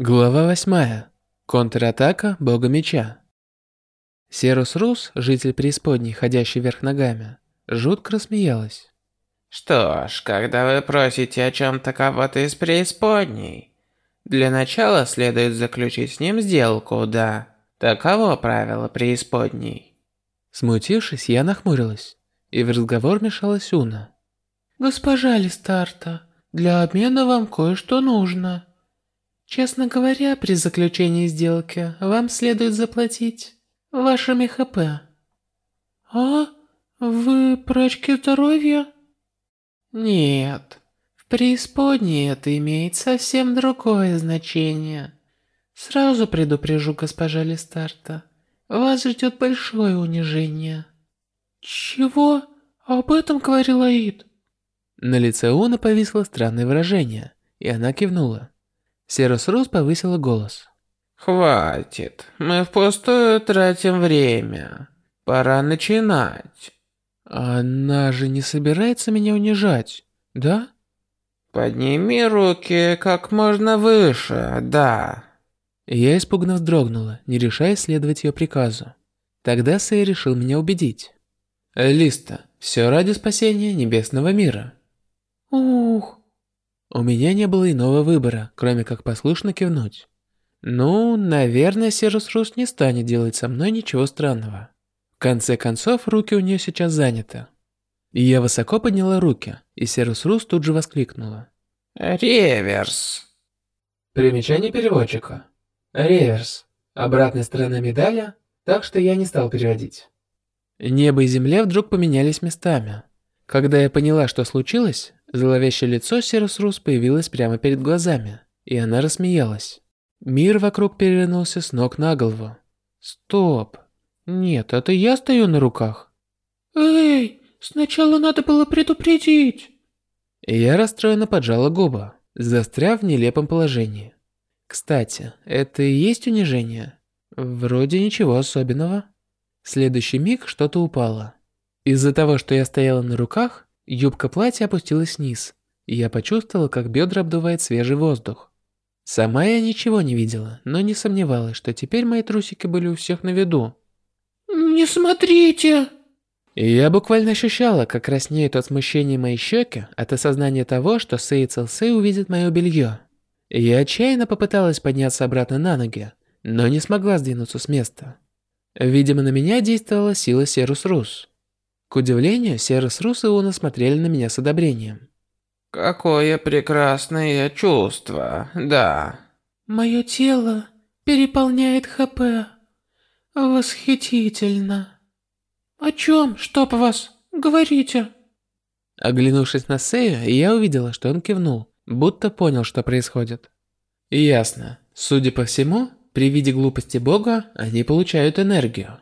Глава 8. Контратака Бога Меча. Серус Рус, житель преисподней, ходящий вверх ногами, жутко рассмеялась. Что ж, когда вы просите о чем-то кого-то из преисподней, для начала следует заключить с ним сделку, да. Таково правило преисподней. Смутившись, я нахмурилась, и в разговор мешалась Уна. Госпожа Листарта, для обмена вам кое-что нужно. Честно говоря, при заключении сделки вам следует заплатить вашими ХП. А? Вы про очки здоровья? Нет. В преисподней это имеет совсем другое значение. Сразу предупрежу, госпожа Листарта. Вас ждет большое унижение. Чего? Об этом говорил Аид? На лице Уна повисло странное выражение, и она кивнула. Серус Рус повысила голос. «Хватит, мы впустую тратим время. Пора начинать». Она же не собирается меня унижать, да? Подними руки как можно выше, да. Я испуганно вздрогнула, не решаясь следовать ее приказу. Тогда Сэй решил меня убедить. Листа, все ради спасения небесного мира. Ух, у меня не было иного выбора, кроме как послушно кивнуть. Ну, наверное, Серус Рус не станет делать со мной ничего странного. В конце концов, руки у нее сейчас заняты. И я высоко подняла руки, и Серус Рус тут же воскликнула. Реверс. Примечание переводчика. Реверс. Обратная сторона медали, так что я не стал переводить. Небо и земля вдруг поменялись местами. Когда я поняла, что случилось, Зловещее лицо Сирус Рус появилось прямо перед глазами, и она рассмеялась. Мир вокруг перевернулся с ног на голову. Стоп. Нет, это я стою на руках. Эй, сначала надо было предупредить. Я расстроенно поджала губы, застряв в нелепом положении. Кстати, это и есть унижение? Вроде ничего особенного. В следующий миг что-то упало. Из-за того, что я стояла на руках, Юбка платья опустилась вниз, и я почувствовала, как бедра обдувает свежий воздух. Сама я ничего не видела, но не сомневалась, что теперь мои трусики были у всех на виду. «Не смотрите!» И я буквально ощущала, как краснеют от смущения мои щеки от осознания того, что Сэй Целсэй увидит мое белье. Я отчаянно попыталась подняться обратно на ноги, но не смогла сдвинуться с места. Видимо, на меня действовала сила Серус Рус. К удивлению, Серос Рус и Уна смотрели на меня с одобрением. Какое прекрасное чувство, да. Мое тело переполняет ХП. Восхитительно. О чем, чтоб вас? Говорите. Оглянувшись на Сею, я увидела, что он кивнул, будто понял, что происходит. Ясно. Судя по всему, при виде глупости бога, они получают энергию.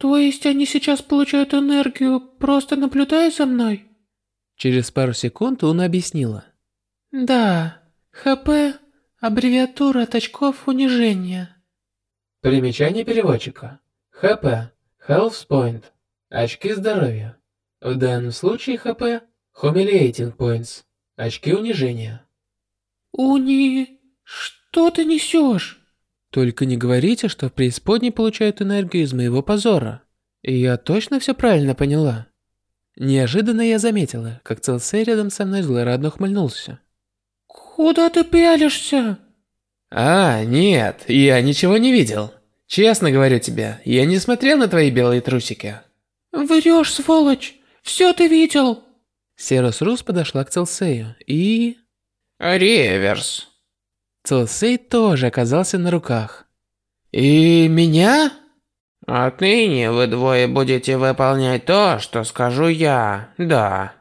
То есть они сейчас получают энергию, просто наблюдая за мной? Через пару секунд он объяснила. Да, ХП – аббревиатура от очков унижения. Примечание переводчика. ХП – Health Point. Очки здоровья. В данном случае ХП – Humiliating Points. Очки унижения. Уни... Что ты несешь? Только не говорите, что в преисподней получают энергию из моего позора. И я точно все правильно поняла. Неожиданно я заметила, как Целсей рядом со мной злорадно ухмыльнулся. Куда ты пялишься? А, нет, я ничего не видел. Честно говорю тебе, я не смотрел на твои белые трусики. Врешь, сволочь! Все ты видел! Серус Рус подошла к Целсею и... Реверс. Целсей тоже оказался на руках. «И меня?» «Отныне вы двое будете выполнять то, что скажу я, да».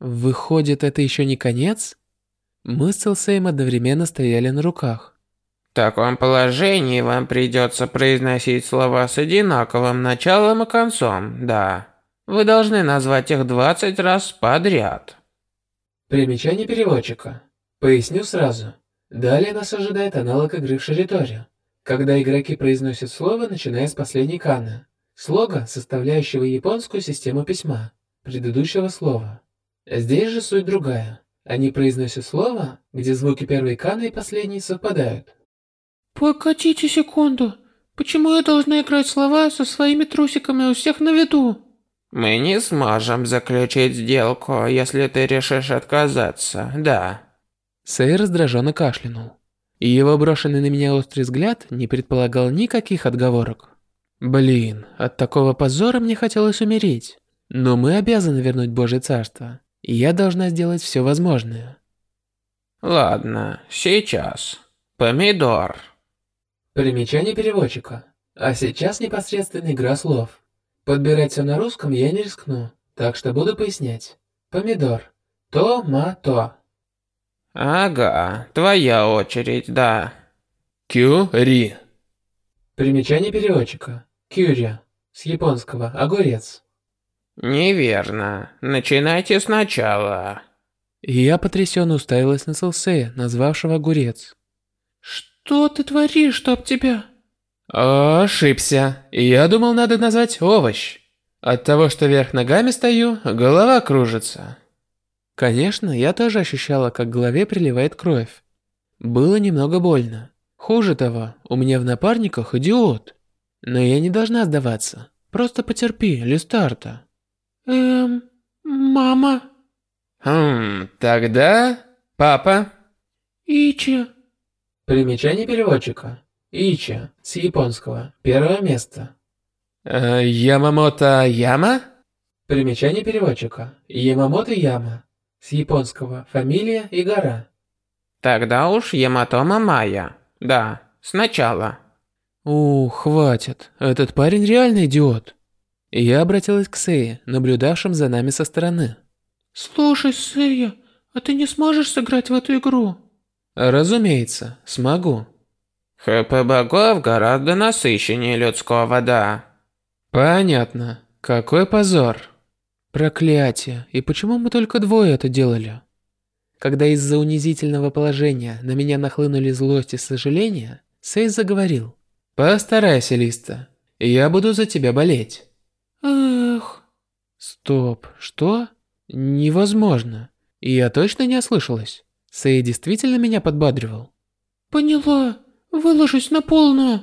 Выходит, это еще не конец? Мы с Целсеем одновременно стояли на руках. В таком положении вам придется произносить слова с одинаковым началом и концом, да. Вы должны назвать их 20 раз подряд. Примечание переводчика. Поясню сразу. Далее нас ожидает аналог игры в Шириторию, когда игроки произносят слово, начиная с последней каны, слога, составляющего японскую систему письма, предыдущего слова. Здесь же суть другая. Они произносят слово, где звуки первой каны и последней совпадают. Погодите секунду. Почему я должна играть слова со своими трусиками у всех на виду? Мы не сможем заключить сделку, если ты решишь отказаться, да. Сэй раздраженно кашлянул. И его брошенный на меня острый взгляд не предполагал никаких отговорок. Блин, от такого позора мне хотелось умереть. Но мы обязаны вернуть Божье Царство. И я должна сделать все возможное. Ладно, сейчас. Помидор. Примечание переводчика. А сейчас непосредственно игра слов. Подбирать все на русском я не рискну, так что буду пояснять. Помидор. То-ма-то. Ага, твоя очередь, да. Кюри. Примечание переводчика. Кюри. С японского. Огурец. Неверно. Начинайте сначала. я потрясенно уставилась на Селсея, назвавшего огурец. Что ты творишь, чтоб тебя? Ошибся. Я думал, надо назвать овощ. От того, что вверх ногами стою, голова кружится. Конечно, я тоже ощущала, как к голове приливает кровь. Было немного больно. Хуже того, у меня в напарниках идиот. Но я не должна сдаваться. Просто потерпи, Листарта. Эм, мама. Хм, тогда папа. Ичи. Примечание переводчика. Ичи, с японского. Первое место. Э, Ямамото Яма? Примечание переводчика. Ямамото Яма. С японского. Фамилия и гора. Тогда уж Яматома Майя. Да, сначала. Ух, хватит. Этот парень реально идиот. Я обратилась к Сее, наблюдавшим за нами со стороны. Слушай, Сея, а ты не сможешь сыграть в эту игру? Разумеется, смогу. ХП богов гораздо насыщеннее людского, да. Понятно. Какой позор. Проклятие. И почему мы только двое это делали? Когда из-за унизительного положения на меня нахлынули злость и сожаление, Сейс заговорил. «Постарайся, Листа. Я буду за тебя болеть». Эх. Стоп, что? Невозможно. Я точно не ослышалась. Сэй действительно меня подбадривал. Поняла. Выложись на полную.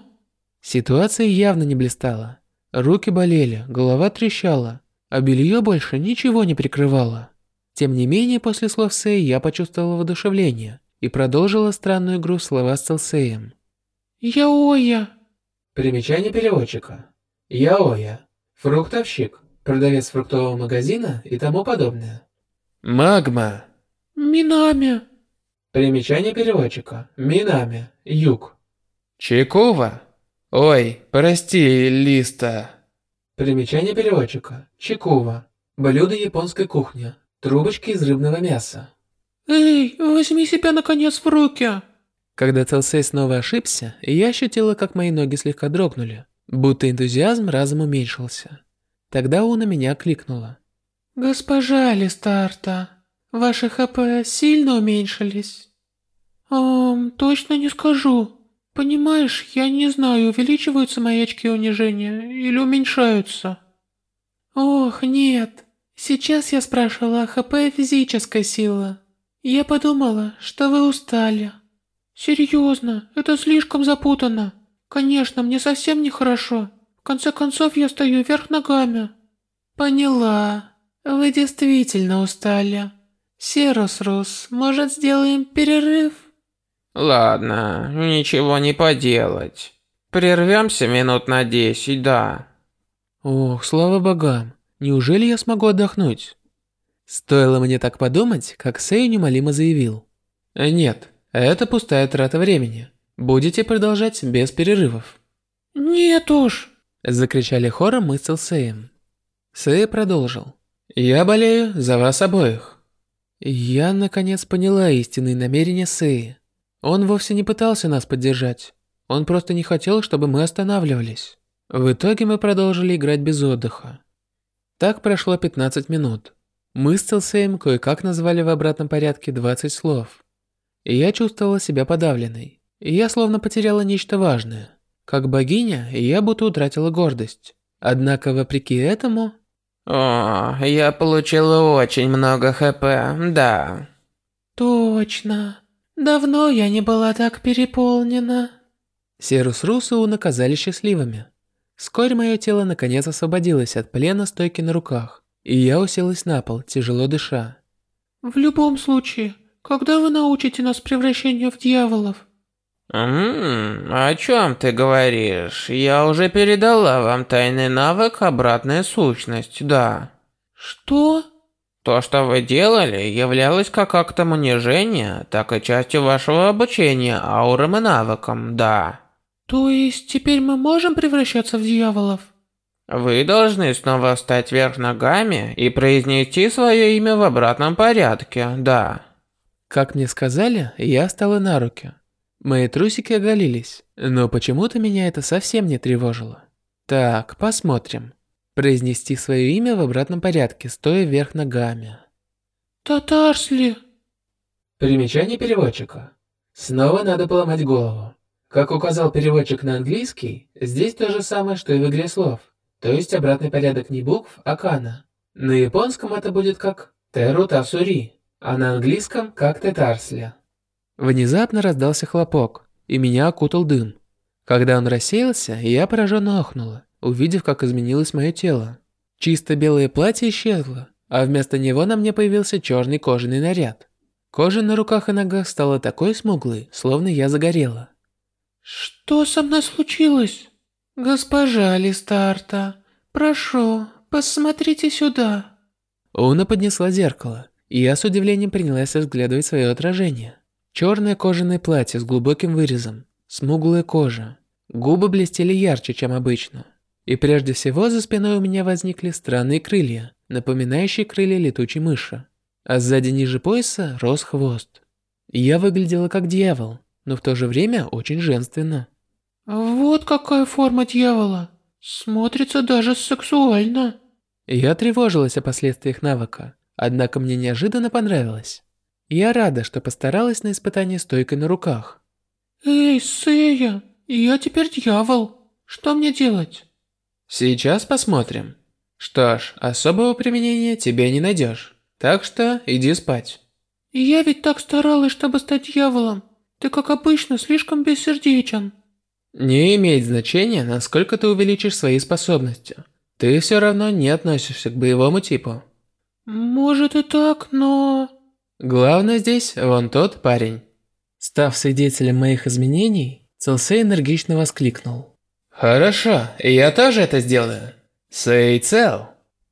Ситуация явно не блистала. Руки болели, голова трещала, а белье больше ничего не прикрывало. Тем не менее, после слов Сэй я почувствовала воодушевление и продолжила странную игру слова с Целсеем. Яоя. Примечание переводчика. Яоя. Фруктовщик, продавец фруктового магазина и тому подобное. Магма. Минами. Примечание переводчика. Минами. Юг. Чекова. Ой, прости, Листа. Примечание переводчика. Чекова. Блюдо японской кухни. Трубочки из рыбного мяса. Эй, возьми себя наконец в руки. Когда Целсей снова ошибся, я ощутила, как мои ноги слегка дрогнули. Будто энтузиазм разом уменьшился. Тогда Уна меня кликнула. «Госпожа Листарта, ваши ХП сильно уменьшились?» «Эм, точно не скажу. Понимаешь, я не знаю, увеличиваются мои очки унижения или уменьшаются». «Ох, нет. Сейчас я спрашивала о ХП физической силы. Я подумала, что вы устали». «Серьезно, это слишком запутанно. Конечно, мне совсем нехорошо. В конце концов, я стою вверх ногами. Поняла. Вы действительно устали. Серус Рус, может, сделаем перерыв? Ладно, ничего не поделать. Прервемся минут на десять, да. Ох, слава богам. Неужели я смогу отдохнуть? Стоило мне так подумать, как Сэй немалимо заявил. Нет, это пустая трата времени. Будете продолжать без перерывов. Нет уж. Закричали хором мы с Целсеем. Сэй продолжил. Я болею за вас обоих. Я наконец поняла истинные намерения Сэя. Он вовсе не пытался нас поддержать. Он просто не хотел, чтобы мы останавливались. В итоге мы продолжили играть без отдыха. Так прошло 15 минут. Мы с Целсеем кое-как назвали в обратном порядке 20 слов. И я чувствовала себя подавленной я словно потеряла нечто важное. Как богиня, я будто утратила гордость. Однако, вопреки этому... О, я получила очень много хп, да. Точно. Давно я не была так переполнена. Серус Рус и Уна казались счастливыми. Вскоре мое тело наконец освободилось от плена стойки на руках, и я уселась на пол, тяжело дыша. В любом случае, когда вы научите нас превращению в дьяволов? Ммм, о чем ты говоришь? Я уже передала вам тайный навык обратная сущность, да. Что? То, что вы делали, являлось как актом унижения, так и частью вашего обучения аурам и навыкам, да. То есть теперь мы можем превращаться в дьяволов? Вы должны снова встать вверх ногами и произнести свое имя в обратном порядке, да. Как мне сказали, я стала на руки. Мои трусики оголились, но почему-то меня это совсем не тревожило. Так, посмотрим произнести свое имя в обратном порядке, стоя вверх ногами. Татарсли. Примечание переводчика. Снова надо поломать голову. Как указал переводчик на английский, здесь то же самое, что и в игре слов. То есть обратный порядок не букв, а кана. На японском это будет как Теру Тасури, а на английском как Тетарсли. Внезапно раздался хлопок, и меня окутал дым. Когда он рассеялся, я пораженно охнула увидев, как изменилось мое тело. Чисто белое платье исчезло, а вместо него на мне появился черный кожаный наряд. Кожа на руках и ногах стала такой смуглой, словно я загорела. «Что со мной случилось?» «Госпожа Листарта, прошу, посмотрите сюда». Уна поднесла зеркало, и я с удивлением принялась разглядывать свое отражение. Черное кожаное платье с глубоким вырезом, смуглая кожа. Губы блестели ярче, чем обычно. И прежде всего за спиной у меня возникли странные крылья, напоминающие крылья летучей мыши. А сзади ниже пояса рос хвост. Я выглядела как дьявол, но в то же время очень женственно. Вот какая форма дьявола. Смотрится даже сексуально. Я тревожилась о последствиях навыка, однако мне неожиданно понравилось. Я рада, что постаралась на испытание стойкой на руках. Эй, Сэя, я теперь дьявол. Что мне делать? Сейчас посмотрим. Что ж, особого применения тебе не найдешь. Так что иди спать. Я ведь так старалась, чтобы стать дьяволом. Ты, как обычно, слишком бессердечен. Не имеет значения, насколько ты увеличишь свои способности. Ты все равно не относишься к боевому типу. Может и так, но... Главное здесь вон тот парень. Став свидетелем моих изменений, Целсей энергично воскликнул. «Хорошо, я тоже это сделаю. Сэй цел!»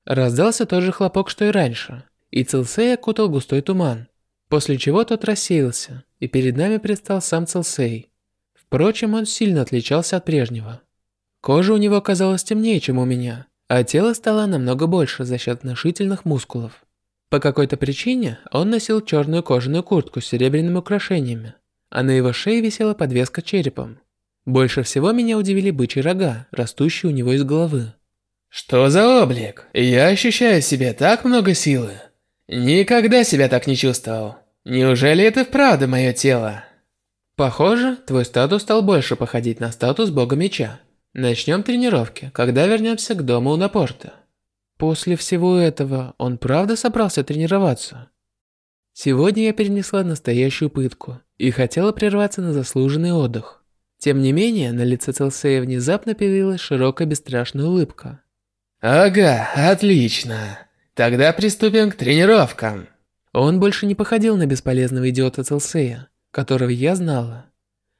Раздался тот же хлопок, что и раньше, и Целсей окутал густой туман, после чего тот рассеялся, и перед нами предстал сам Целсей. Впрочем, он сильно отличался от прежнего. Кожа у него оказалась темнее, чем у меня, а тело стало намного больше за счет внушительных мускулов. По какой-то причине он носил черную кожаную куртку с серебряными украшениями, а на его шее висела подвеска черепом. Больше всего меня удивили бычьи рога, растущие у него из головы. Что за облик? Я ощущаю в себе так много силы. Никогда себя так не чувствовал. Неужели это вправду мое тело? Похоже, твой статус стал больше походить на статус бога меча. Начнем тренировки, когда вернемся к дому у Напорта. После всего этого, он правда собрался тренироваться? Сегодня я перенесла настоящую пытку и хотела прерваться на заслуженный отдых. Тем не менее, на лице Целсея внезапно появилась широкая бесстрашная улыбка. «Ага, отлично. Тогда приступим к тренировкам». Он больше не походил на бесполезного идиота Целсея, которого я знала.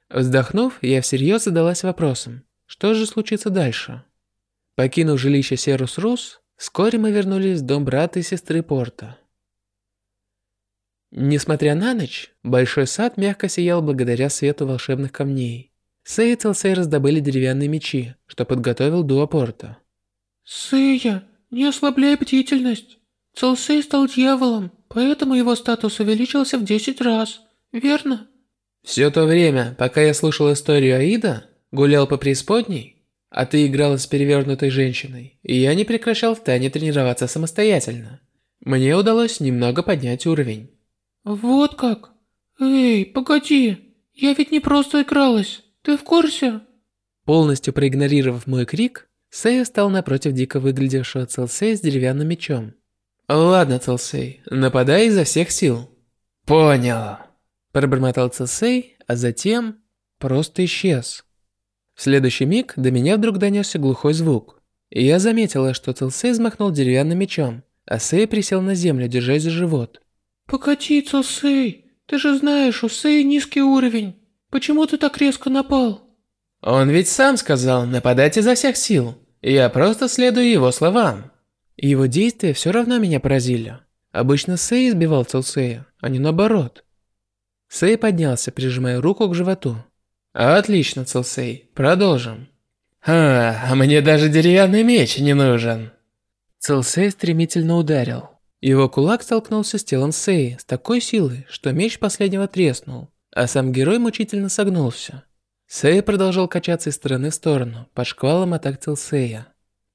Вздохнув, я всерьез задалась вопросом, что же случится дальше? Покинув жилище Серус Рус, вскоре мы вернулись в дом брата и сестры Порта. Несмотря на ночь, большой сад мягко сиял благодаря свету волшебных камней. Сэй и Целсей раздобыли деревянные мечи, что подготовил Дуапорта. Сэя, не ослабляй бдительность. Целсей стал дьяволом, поэтому его статус увеличился в 10 раз, верно? Все то время, пока я слушал историю Аида, гулял по преисподней, а ты играла с перевернутой женщиной, и я не прекращал в тайне тренироваться самостоятельно. Мне удалось немного поднять уровень. Вот как? Эй, погоди, я ведь не просто игралась. Ты в курсе? Полностью проигнорировав мой крик, Сэй стал напротив дико выглядевшего Целсея с деревянным мечом. «Ладно, Целсей, нападай изо всех сил». «Понял», – пробормотал Целсей, а затем просто исчез. В следующий миг до меня вдруг донесся глухой звук. И я заметила, что Целсей взмахнул деревянным мечом, а Сэй присел на землю, держась за живот. «Погоди, Целсей, ты же знаешь, у Сэй низкий уровень. Почему ты так резко напал?» Он ведь сам сказал нападать изо всех сил. Я просто следую его словам. Его действия все равно меня поразили. Обычно Сэй избивал Целсея, а не наоборот. Сэй поднялся, прижимая руку к животу. Отлично, Целсей, продолжим. А, мне даже деревянный меч не нужен. Целсей стремительно ударил. Его кулак столкнулся с телом Сэй с такой силой, что меч последнего треснул, а сам герой мучительно согнулся. Сэй продолжал качаться из стороны в сторону, под шквалом атак Целсея.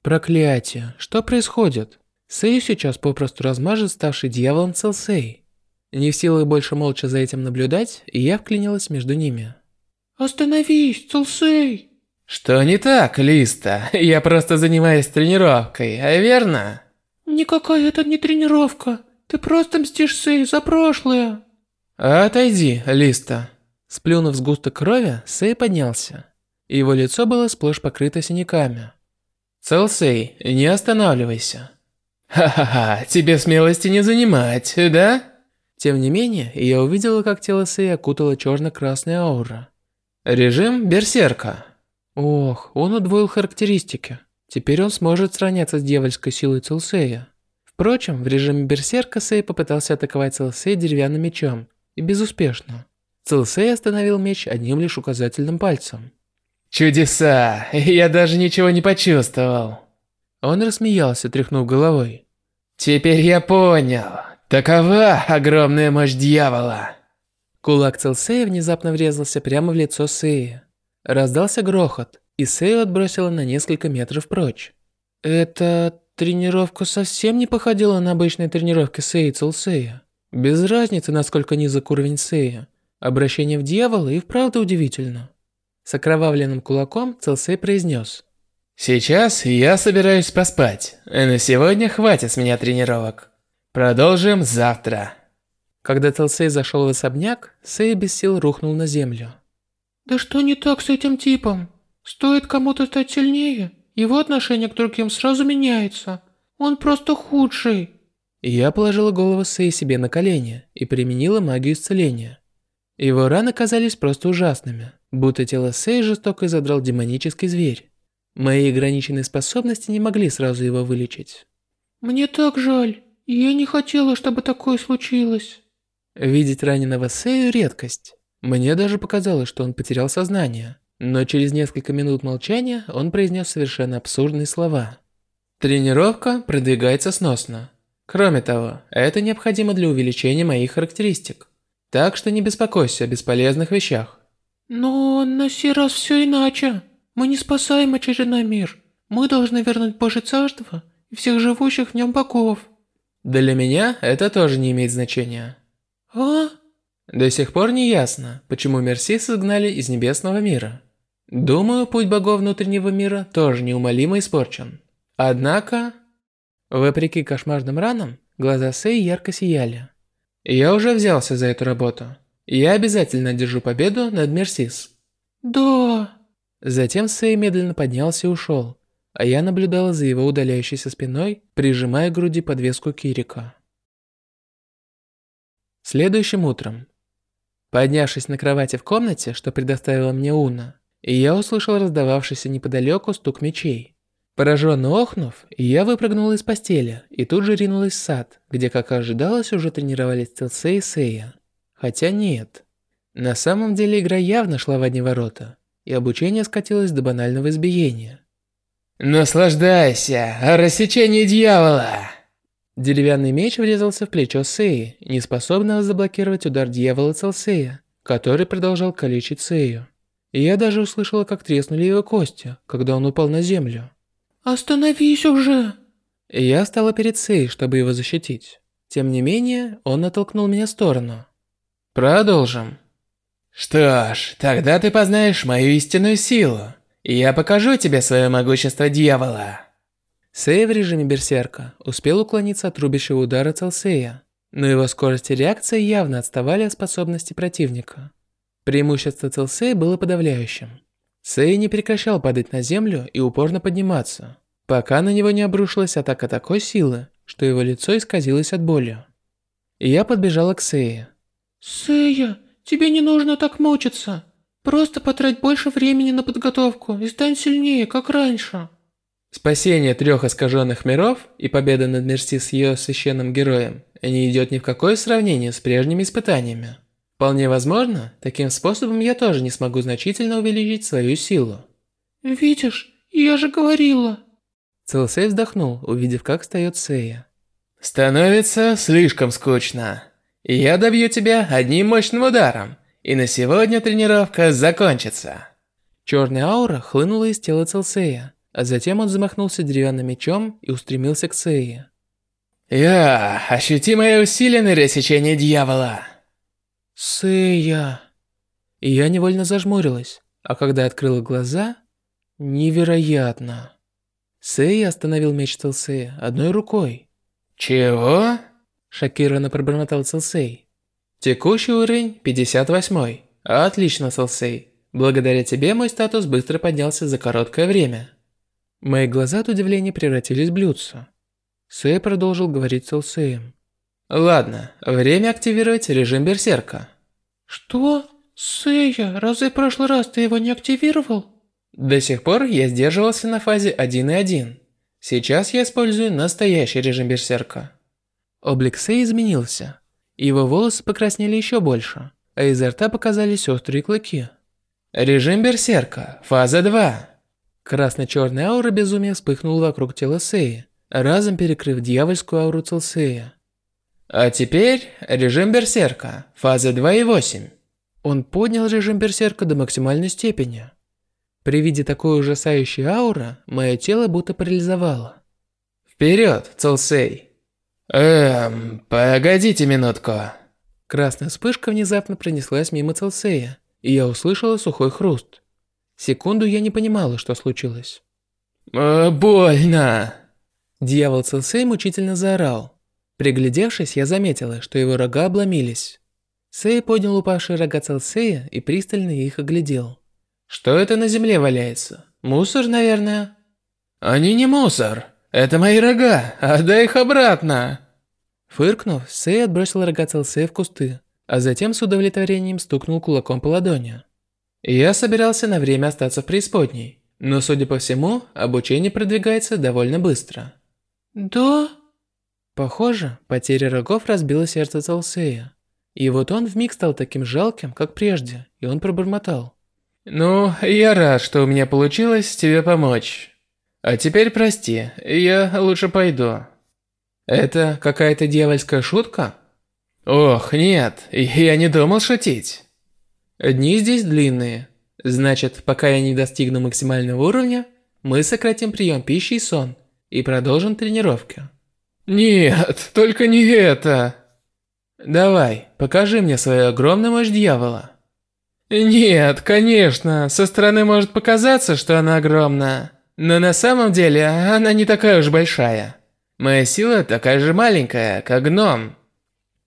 Проклятие, что происходит? Сэй сейчас попросту размажет ставший дьяволом Целсей. Не в силах больше молча за этим наблюдать, я вклинилась между ними. «Остановись, Целсей!» «Что не так, Листа? Я просто занимаюсь тренировкой, а верно?» «Никакая это не тренировка. Ты просто мстишь Сэй за прошлое». «Отойди, Листа». Сплюнув сгусток крови, Сэй поднялся. Его лицо было сплошь покрыто синяками. «Целсей, не останавливайся». «Ха-ха-ха, тебе смелости не занимать, да?» Тем не менее, я увидела, как тело Сэй окутала черно-красная аура. Режим Берсерка. Ох, он удвоил характеристики. Теперь он сможет сравняться с дьявольской силой Целсея. Впрочем, в режиме Берсерка Сэй попытался атаковать Целсея деревянным мечом, и безуспешно. Целсей остановил меч одним лишь указательным пальцем. «Чудеса! Я даже ничего не почувствовал!» Он рассмеялся, тряхнув головой. «Теперь я понял. Такова огромная мощь дьявола!» Кулак Целсея внезапно врезался прямо в лицо Сея. Раздался грохот, и Сею отбросило на несколько метров прочь. Эта тренировка совсем не походила на обычные тренировки Сея и Целсея. Без разницы, насколько низок уровень Сея. Обращение в дьявола и вправду удивительно. С окровавленным кулаком Целсей произнес. Сейчас я собираюсь поспать. На сегодня хватит с меня тренировок. Продолжим завтра. Когда Телсей зашел в особняк, Сэй без сил рухнул на землю. Да что не так с этим типом? Стоит кому-то стать сильнее, его отношение к другим сразу меняется. Он просто худший. Я положила голову Сэй себе на колени и применила магию исцеления. Его раны казались просто ужасными, будто тело Сэй жестоко задрал демонический зверь. Мои ограниченные способности не могли сразу его вылечить. Мне так жаль. Я не хотела, чтобы такое случилось. Видеть раненого Сэю – редкость. Мне даже показалось, что он потерял сознание. Но через несколько минут молчания он произнес совершенно абсурдные слова. Тренировка продвигается сносно. Кроме того, это необходимо для увеличения моих характеристик. Так что не беспокойся о бесполезных вещах. Но на сей раз все иначе. Мы не спасаем очередной мир. Мы должны вернуть Божье Царство и всех живущих в нем богов. Для меня это тоже не имеет значения. А? До сих пор не ясно, почему Мерсис изгнали из небесного мира. Думаю, путь богов внутреннего мира тоже неумолимо испорчен. Однако, вопреки кошмарным ранам, глаза Сэй ярко сияли. Я уже взялся за эту работу. Я обязательно одержу победу над Мерсис. Да. Затем Сэй медленно поднялся и ушел, а я наблюдала за его удаляющейся спиной, прижимая к груди подвеску Кирика. Следующим утром. Поднявшись на кровати в комнате, что предоставила мне Уна, я услышал раздававшийся неподалеку стук мечей. Пораженно охнув, я выпрыгнула из постели и тут же ринулась в сад, где, как ожидалось, уже тренировались Целсей и Сея. Хотя нет. На самом деле игра явно шла в одни ворота и обучение скатилось до банального избиения. «Наслаждайся! Рассечение дьявола!» Деревянный меч врезался в плечо Сеи, неспособного заблокировать удар дьявола Целсея, который продолжал калечить Сею. И я даже услышала, как треснули его кости, когда он упал на землю. «Остановись уже!» Я стала перед Сеей, чтобы его защитить. Тем не менее, он оттолкнул меня в сторону. «Продолжим». Что ж, тогда ты познаешь мою истинную силу. Я покажу тебе свое могущество дьявола. Сэй в режиме берсерка успел уклониться от рубящего удара Целсея, но его скорость и реакция явно отставали от способности противника. Преимущество Целсея было подавляющим. Сэй не прекращал падать на землю и упорно подниматься, пока на него не обрушилась атака такой силы, что его лицо исказилось от боли. И я подбежала к Сэе. «Сэя, тебе не нужно так мучиться. Просто потрать больше времени на подготовку и стань сильнее, как раньше». Спасение трех искаженных миров и победа над Мерси с ее священным героем не идет ни в какое сравнение с прежними испытаниями. Вполне возможно, таким способом я тоже не смогу значительно увеличить свою силу. «Видишь, я же говорила!» Целсей вздохнул, увидев, как встает Сея. «Становится слишком скучно. Я добью тебя одним мощным ударом, и на сегодня тренировка закончится». Черная аура хлынула из тела Целсея, а затем он замахнулся деревянным мечом и устремился к Сее. «Я ощутимое усиленное рассечение дьявола!» Сэя. Я невольно зажмурилась, а когда открыла глаза, невероятно. Сэя остановил меч Целсея одной рукой. «Чего?» Шокированно пробормотал Целсей. Текущий уровень 58. Отлично, Целсей. Благодаря тебе мой статус быстро поднялся за короткое время. Мои глаза от удивления превратились в блюдца. Сэй продолжил говорить Целсеем. Ладно, время активировать режим Берсерка. Что? Сэя, разве в прошлый раз ты его не активировал? До сих пор я сдерживался на фазе 1.1. Сейчас я использую настоящий режим Берсерка. Облик Сэй изменился. Его волосы покраснели еще больше, а изо рта показались острые клыки. Режим Берсерка, фаза 2. Красно-черная аура безумия вспыхнула вокруг тела Сеи, разом перекрыв дьявольскую ауру Целсея. А теперь режим Берсерка, фаза 2.8. Он поднял режим Берсерка до максимальной степени. При виде такой ужасающей ауры, мое тело будто парализовало. Вперед, Целсей! Эм, погодите минутку. Красная вспышка внезапно пронеслась мимо Целсея, и я услышала сухой хруст. Секунду я не понимала, что случилось. Э, больно. Дьявол Целсей мучительно заорал. Приглядевшись, я заметила, что его рога обломились. Сэй поднял упавшие рога Целсея и пристально их оглядел. Что это на земле валяется? Мусор, наверное? Они не мусор. Это мои рога. Отдай их обратно. Фыркнув, Сэй отбросил рога Целсея в кусты, а затем с удовлетворением стукнул кулаком по ладони. Я собирался на время остаться в преисподней, но, судя по всему, обучение продвигается довольно быстро. Да? Похоже, потеря рогов разбила сердце Целсея. И вот он вмиг стал таким жалким, как прежде, и он пробормотал. «Ну, я рад, что у меня получилось тебе помочь. А теперь прости, я лучше пойду». «Это какая-то дьявольская шутка?» «Ох, нет, я не думал шутить». «Дни здесь длинные. Значит, пока я не достигну максимального уровня, мы сократим прием пищи и сон и продолжим тренировки». Нет, только не это. Давай, покажи мне свою огромную мощь дьявола. Нет, конечно, со стороны может показаться, что она огромная. Но на самом деле она не такая уж большая. Моя сила такая же маленькая, как гном.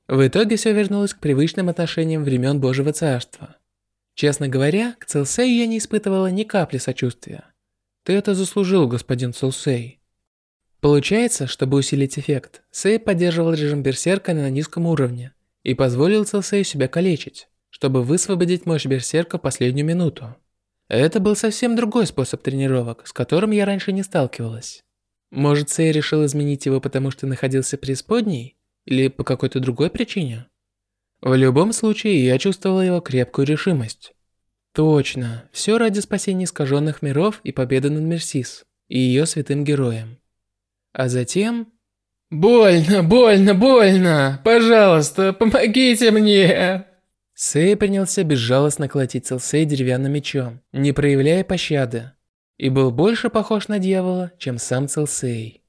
В итоге все вернулось к привычным отношениям времен Божьего Царства. Честно говоря, к Целсею я не испытывала ни капли сочувствия. Ты это заслужил, господин Целсей. Получается, чтобы усилить эффект, Сэй поддерживал режим Берсерка на низком уровне и позволил Целсею себя калечить, чтобы высвободить мощь Берсерка в последнюю минуту. Это был совсем другой способ тренировок, с которым я раньше не сталкивалась. Может, Сэй решил изменить его, потому что находился преисподней? Или по какой-то другой причине? В любом случае, я чувствовала его крепкую решимость. Точно, все ради спасения искаженных миров и победы над Мерсис и ее святым героем. А затем... «Больно, больно, больно! Пожалуйста, помогите мне!» Сэй принялся безжалостно колотить Целсей деревянным мечом, не проявляя пощады, и был больше похож на дьявола, чем сам Целсей.